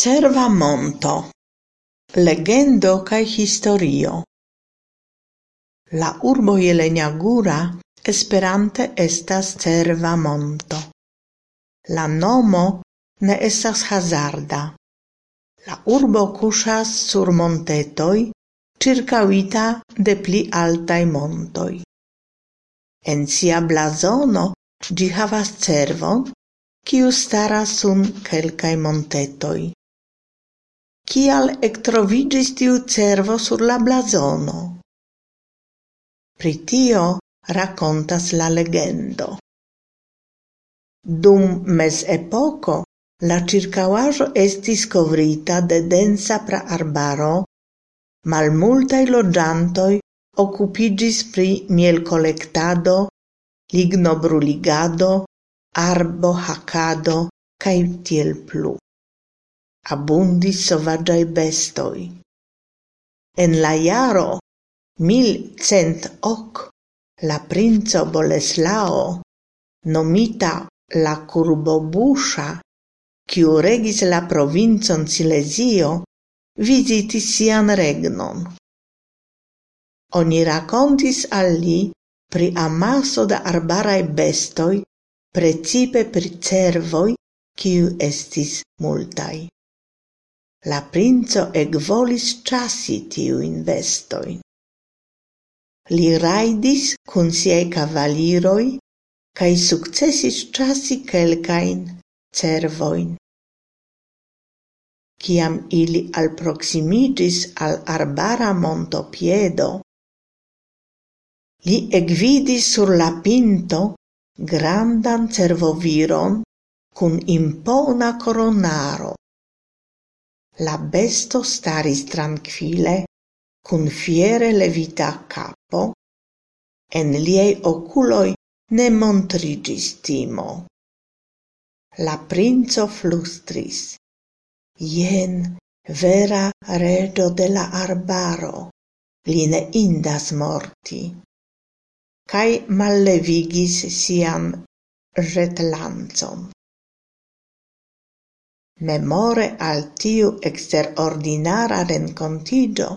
Cerva monto: legendo cae historio. La urbo Jelenjagura Esperante estas Cerva monto. La nomo ne estas hazarda. La urbo kuŝas sur montetoj, ĉirkaŭita de pli altaj montoj. En sia blazono ĝi havas cervon, kiu staras sur kelkaj montetoj kial ectrovigis tiu cervo sur la blazono. Pritio racontas la legendo. Dum mezepoko la circauajo estis covrita de densa praarbaro, malmultaj loggiantoi occupigis pri ligno bruligado arbo hacado, cae tiel plu abundis sovagiae bestoi. En la iaro mil cent hoc la princo Boleslao, nomita la Kurbobuŝa, quiu regis la provincion Silesio, visitis sian regnon. Oni racontis al li pri amaso da arbarae bestoi, precipe pri cervoi, quiu estis multai. La princo ekvolis ĉasi tiujn investoi. Li rajdis kun siaj kavaliroj kaj sukcesis ĉasi kelkajn cervojn. Kiam ili alproksimiĝis al arbara montopiedo, li ekvidis sur la pinto grandan cervoviron kun impona koronaro. La besto staris trankvile cun fiere levita capo, en liei oculoi ne montrigis timo. La princo flustris: "Jen vera redo de la arbaro, li ne indas morti." cae mallevigis sian retlanzon. Memore al tiu eksterordinara renkontiĝo,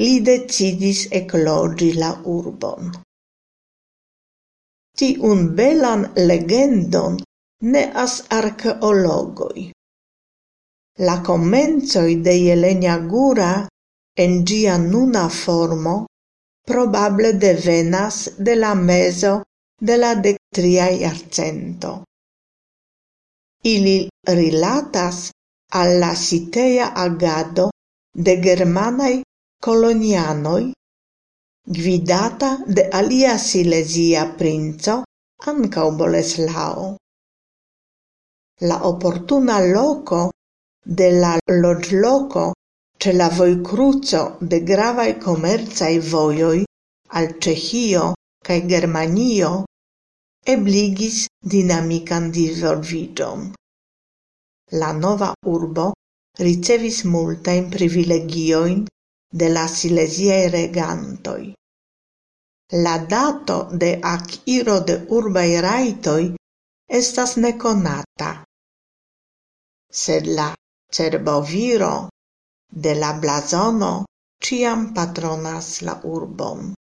li decidis ekloĝi la urbon. Tiun belan legendon neas arkeologoj. La komencoj de Jelenjagura en ĝia nuna formo probable devenas de la mezo de la dektria jarcento. Ili rilatas alla sitea agado de germanai colonianoi, gvidata de alia silesia princo, ancau Boleslao. La oportuna loco de la loĝloko ce la vojkruco de gravai commerciai voioi al Cehio cae Germanio ebligis dinamikan disvolviĝon; la nova urbo ricevis multajn privilegiojn de la sileziaj regantoj; la dato de akiro de urbaj rajtoj estas nekonata, sed la cerboviro de la blazono ciam patronas la urbon.